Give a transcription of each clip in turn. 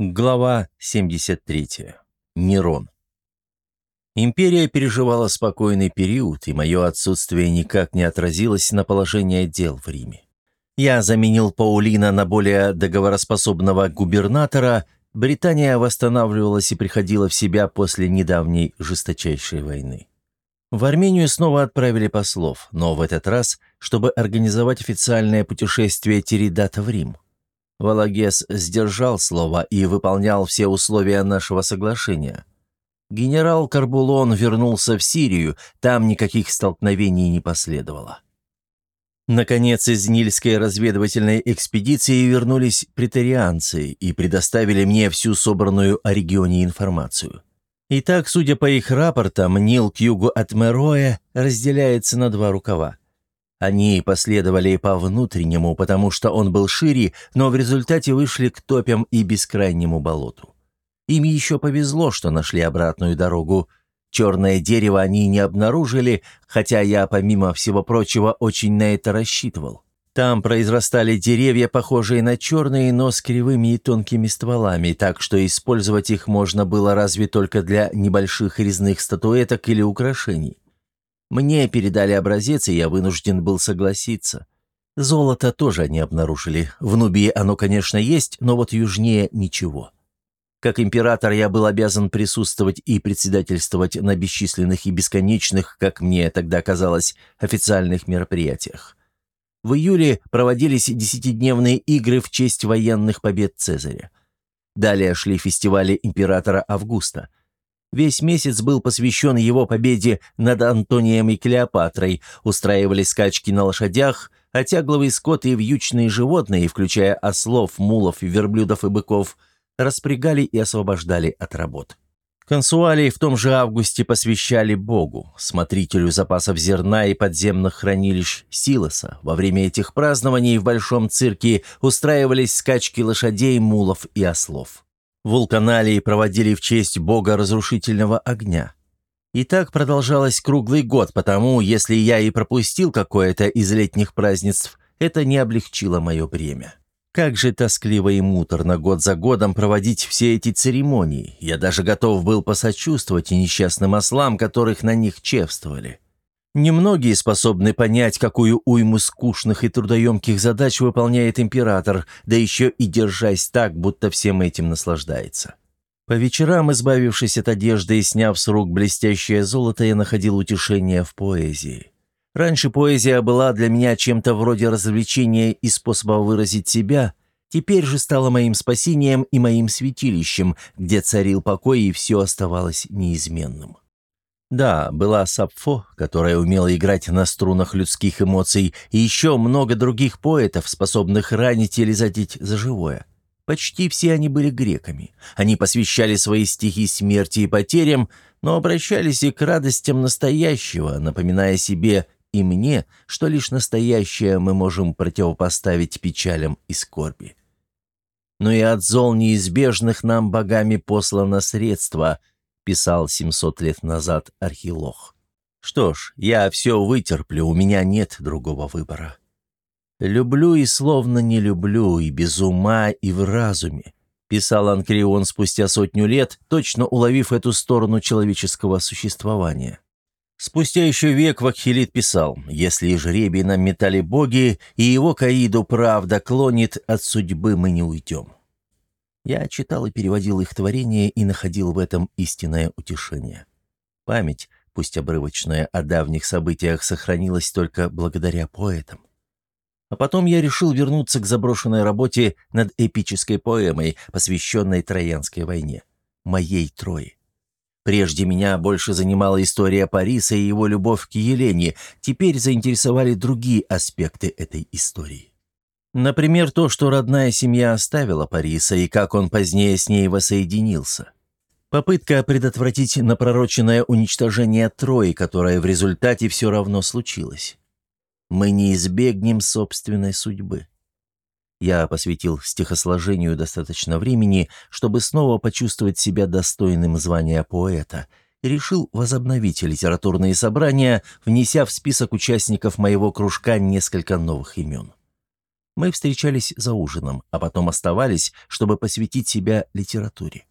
Глава 73. Нерон. Империя переживала спокойный период, и мое отсутствие никак не отразилось на положении дел в Риме. Я заменил Паулина на более договороспособного губернатора, Британия восстанавливалась и приходила в себя после недавней жесточайшей войны. В Армению снова отправили послов, но в этот раз, чтобы организовать официальное путешествие Тиридата в Рим – Валагес сдержал слово и выполнял все условия нашего соглашения. Генерал Карбулон вернулся в Сирию, там никаких столкновений не последовало. Наконец, из Нильской разведывательной экспедиции вернулись претарианцы и предоставили мне всю собранную о регионе информацию. Итак, судя по их рапортам, Нил к югу от Мероя разделяется на два рукава. Они последовали по внутреннему, потому что он был шире, но в результате вышли к топям и бескрайнему болоту. Им еще повезло, что нашли обратную дорогу. Черное дерево они не обнаружили, хотя я, помимо всего прочего, очень на это рассчитывал. Там произрастали деревья, похожие на черные, но с кривыми и тонкими стволами, так что использовать их можно было разве только для небольших резных статуэток или украшений. Мне передали образец, и я вынужден был согласиться. Золото тоже они обнаружили. В Нубии оно, конечно, есть, но вот южнее ничего. Как император я был обязан присутствовать и председательствовать на бесчисленных и бесконечных, как мне тогда казалось, официальных мероприятиях. В июле проводились десятидневные игры в честь военных побед Цезаря. Далее шли фестивали императора Августа – Весь месяц был посвящен его победе над Антонием и Клеопатрой, устраивали скачки на лошадях, а тягловый скот и вьючные животные, включая ослов, мулов, верблюдов и быков, распрягали и освобождали от работ. Консуалии в том же августе посвящали Богу, смотрителю запасов зерна и подземных хранилищ Силоса. Во время этих празднований в Большом цирке устраивались скачки лошадей, мулов и ослов. Вулканалии проводили в честь бога разрушительного огня. И так продолжалось круглый год, потому, если я и пропустил какое-то из летних празднеств, это не облегчило мое бремя. Как же тоскливо и муторно год за годом проводить все эти церемонии. Я даже готов был посочувствовать и несчастным ослам, которых на них чевствовали. Немногие способны понять, какую уйму скучных и трудоемких задач выполняет император, да еще и держась так, будто всем этим наслаждается. По вечерам, избавившись от одежды и сняв с рук блестящее золото, я находил утешение в поэзии. Раньше поэзия была для меня чем-то вроде развлечения и способа выразить себя, теперь же стала моим спасением и моим святилищем, где царил покой и все оставалось неизменным. Да, была Сапфо, которая умела играть на струнах людских эмоций, и еще много других поэтов, способных ранить или задеть за живое. Почти все они были греками. Они посвящали свои стихи смерти и потерям, но обращались и к радостям настоящего, напоминая себе и мне, что лишь настоящее мы можем противопоставить печалям и скорби. Но и от зол неизбежных нам богами послано средство — писал 700 лет назад Архилох. Что ж, я все вытерплю, у меня нет другого выбора. «Люблю и словно не люблю, и без ума, и в разуме», писал Анкрион спустя сотню лет, точно уловив эту сторону человеческого существования. Спустя еще век Вакхилит писал, «Если жребий нам метали боги, и его Каиду правда клонит, от судьбы мы не уйдем». Я читал и переводил их творения и находил в этом истинное утешение. Память, пусть обрывочная, о давних событиях сохранилась только благодаря поэтам. А потом я решил вернуться к заброшенной работе над эпической поэмой, посвященной Троянской войне. Моей Трои. Прежде меня больше занимала история Париса и его любовь к Елене, теперь заинтересовали другие аспекты этой истории. Например, то, что родная семья оставила Париса и как он позднее с ней воссоединился. Попытка предотвратить напророченное уничтожение Трои, которое в результате все равно случилось. Мы не избегнем собственной судьбы. Я посвятил стихосложению достаточно времени, чтобы снова почувствовать себя достойным звания поэта, и решил возобновить литературные собрания, внеся в список участников моего кружка несколько новых имен. Мы встречались за ужином, а потом оставались, чтобы посвятить себя литературе.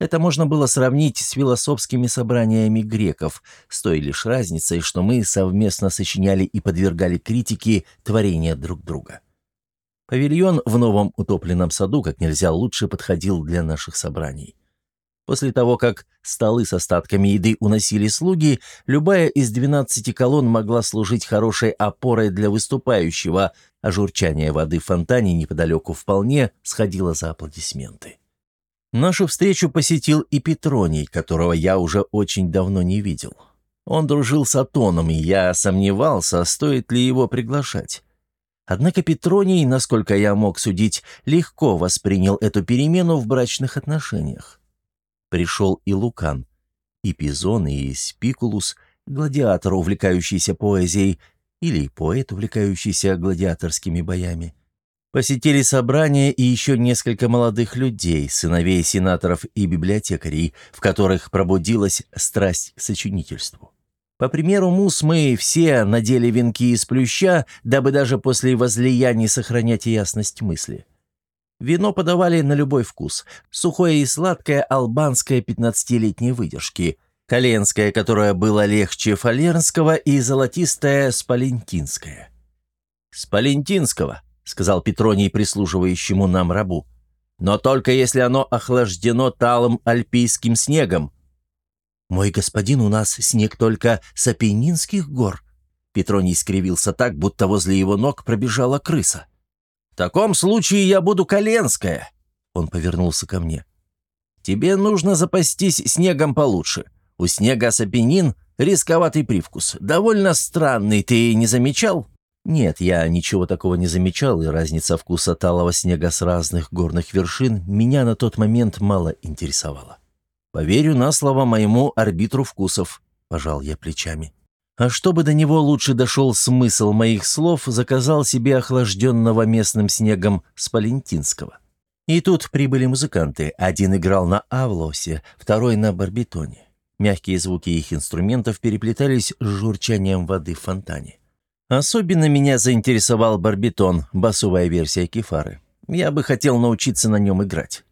Это можно было сравнить с философскими собраниями греков, с той лишь разницей, что мы совместно сочиняли и подвергали критике творения друг друга. Павильон в новом утопленном саду как нельзя лучше подходил для наших собраний. После того, как столы с остатками еды уносили слуги, любая из двенадцати колонн могла служить хорошей опорой для выступающего, а журчание воды в фонтане неподалеку вполне сходило за аплодисменты. Нашу встречу посетил и Петроний, которого я уже очень давно не видел. Он дружил с Атоном, и я сомневался, стоит ли его приглашать. Однако Петроний, насколько я мог судить, легко воспринял эту перемену в брачных отношениях пришел и Лукан, и Пизон, и Спикулус, гладиатор, увлекающийся поэзией, или поэт, увлекающийся гладиаторскими боями. Посетили собрание и еще несколько молодых людей, сыновей сенаторов и библиотекарей, в которых пробудилась страсть к сочинительству. По примеру Мус мы все надели венки из плюща, дабы даже после возлияний сохранять ясность мысли. Вино подавали на любой вкус. Сухое и сладкое албанское 15-летней выдержки. Коленское, которое было легче фалернского, и золотистое спалентинское. «Спалентинского», — сказал Петроний прислуживающему нам рабу. «Но только если оно охлаждено талым альпийским снегом». «Мой господин, у нас снег только с Апеннинских гор». Петроний скривился так, будто возле его ног пробежала крыса. «В таком случае я буду Коленская», — он повернулся ко мне. «Тебе нужно запастись снегом получше. У снега сапенин рисковатый привкус. Довольно странный, ты не замечал?» Нет, я ничего такого не замечал, и разница вкуса талого снега с разных горных вершин меня на тот момент мало интересовала. «Поверю на слово моему арбитру вкусов», — пожал я плечами. А чтобы до него лучше дошел смысл моих слов, заказал себе охлажденного местным снегом с Палентинского. И тут прибыли музыканты. Один играл на авлосе, второй на барбитоне. Мягкие звуки их инструментов переплетались с журчанием воды в фонтане. Особенно меня заинтересовал барбитон, басовая версия кефары. Я бы хотел научиться на нем играть.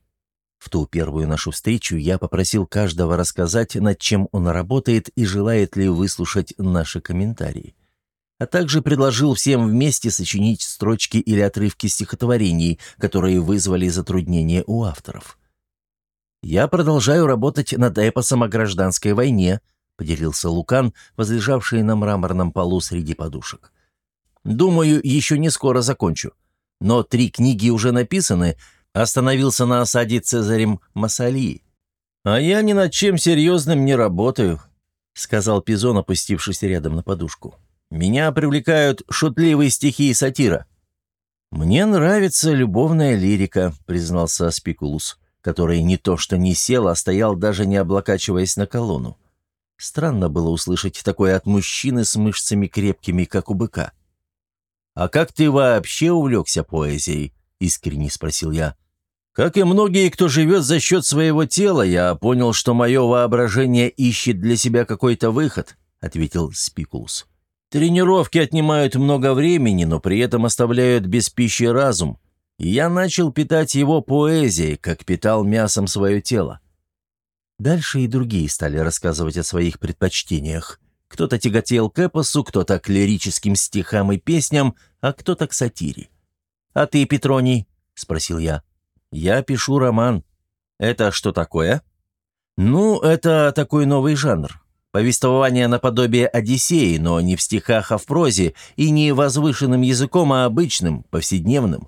В ту первую нашу встречу я попросил каждого рассказать, над чем он работает и желает ли выслушать наши комментарии. А также предложил всем вместе сочинить строчки или отрывки стихотворений, которые вызвали затруднения у авторов. «Я продолжаю работать над эпосом о гражданской войне», — поделился Лукан, возлежавший на мраморном полу среди подушек. «Думаю, еще не скоро закончу. Но три книги уже написаны, Остановился на осаде Цезарем Массалии. «А я ни над чем серьезным не работаю», — сказал Пизон, опустившись рядом на подушку. «Меня привлекают шутливые стихи и сатира». «Мне нравится любовная лирика», — признался Спикулус, который не то что не сел, а стоял даже не облокачиваясь на колонну. Странно было услышать такое от мужчины с мышцами крепкими, как у быка. «А как ты вообще увлекся поэзией?» — искренне спросил я. Как и многие, кто живет за счет своего тела, я понял, что мое воображение ищет для себя какой-то выход», — ответил Спикулус. «Тренировки отнимают много времени, но при этом оставляют без пищи разум. И я начал питать его поэзией, как питал мясом свое тело». Дальше и другие стали рассказывать о своих предпочтениях. Кто-то тяготел к эпосу, кто-то к лирическим стихам и песням, а кто-то к сатире. «А ты, Петроний?» — спросил я. Я пишу роман. Это что такое? Ну, это такой новый жанр. Повествование наподобие Одиссеи, но не в стихах, а в прозе, и не возвышенным языком, а обычным, повседневным.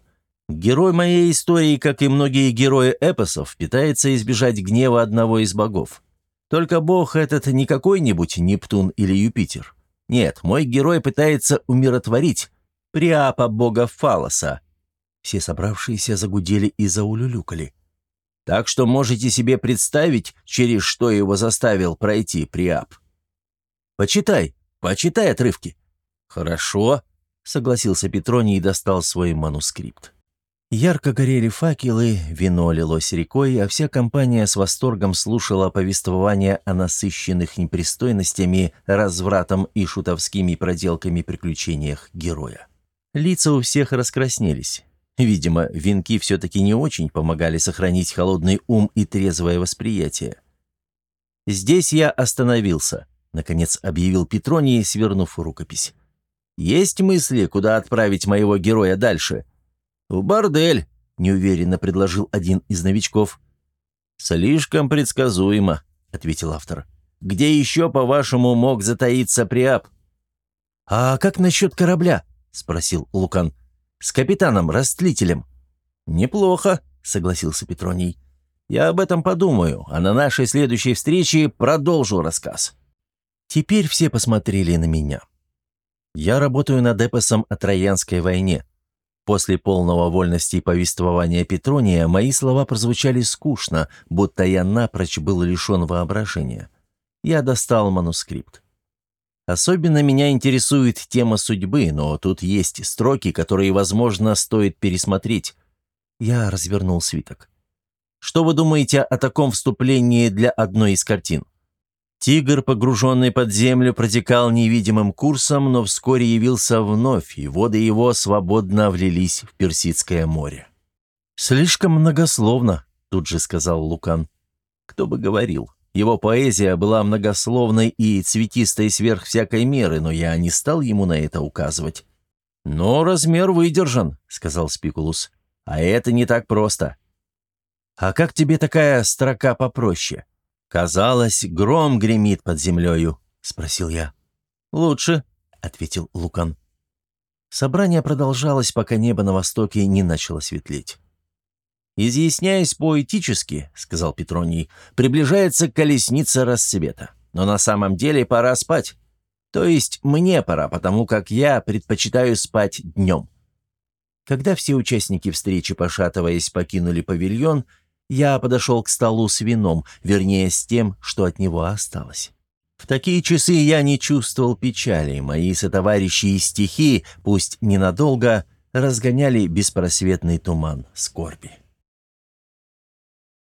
Герой моей истории, как и многие герои эпосов, пытается избежать гнева одного из богов. Только бог этот не какой-нибудь Нептун или Юпитер. Нет, мой герой пытается умиротворить Приапа бога Фалоса, все собравшиеся загудели и заулюлюкали. Так что можете себе представить, через что его заставил пройти Приап. «Почитай, почитай отрывки». «Хорошо», — согласился Петроний и достал свой манускрипт. Ярко горели факелы, вино лилось рекой, а вся компания с восторгом слушала повествование о насыщенных непристойностями, развратом и шутовскими проделками приключениях героя. Лица у всех раскраснелись. Видимо, венки все-таки не очень помогали сохранить холодный ум и трезвое восприятие. «Здесь я остановился», — наконец объявил Петроний, свернув рукопись. «Есть мысли, куда отправить моего героя дальше?» «В бордель», — неуверенно предложил один из новичков. «Слишком предсказуемо», — ответил автор. «Где еще, по-вашему, мог затаиться Приап?» «А как насчет корабля?» — спросил Лукан. «С капитаном-растлителем». «Неплохо», — согласился Петроний. «Я об этом подумаю, а на нашей следующей встрече продолжу рассказ». Теперь все посмотрели на меня. Я работаю над эпосом о Троянской войне. После полного вольности повествования Петрония мои слова прозвучали скучно, будто я напрочь был лишен воображения. Я достал манускрипт. Особенно меня интересует тема судьбы, но тут есть строки, которые, возможно, стоит пересмотреть. Я развернул свиток. Что вы думаете о таком вступлении для одной из картин? Тигр, погруженный под землю, протекал невидимым курсом, но вскоре явился вновь, и воды его свободно влились в Персидское море. «Слишком многословно», — тут же сказал Лукан. «Кто бы говорил. Его поэзия была многословной и цветистой сверх всякой меры, но я не стал ему на это указывать. «Но размер выдержан», — сказал Спикулус. «А это не так просто». «А как тебе такая строка попроще?» «Казалось, гром гремит под землею», — спросил я. «Лучше», — ответил Лукан. Собрание продолжалось, пока небо на востоке не начало светлеть. «Изъясняясь поэтически», — сказал Петроний, — «приближается колесница рассвета. Но на самом деле пора спать. То есть мне пора, потому как я предпочитаю спать днем». Когда все участники встречи, пошатываясь, покинули павильон, я подошел к столу с вином, вернее, с тем, что от него осталось. В такие часы я не чувствовал печали, мои сотоварищи и стихи, пусть ненадолго, разгоняли беспросветный туман скорби.